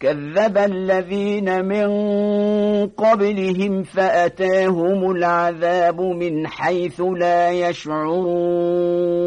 كذب الذين من قبلهم فأتاهم العذاب من حيث لا يشعرون.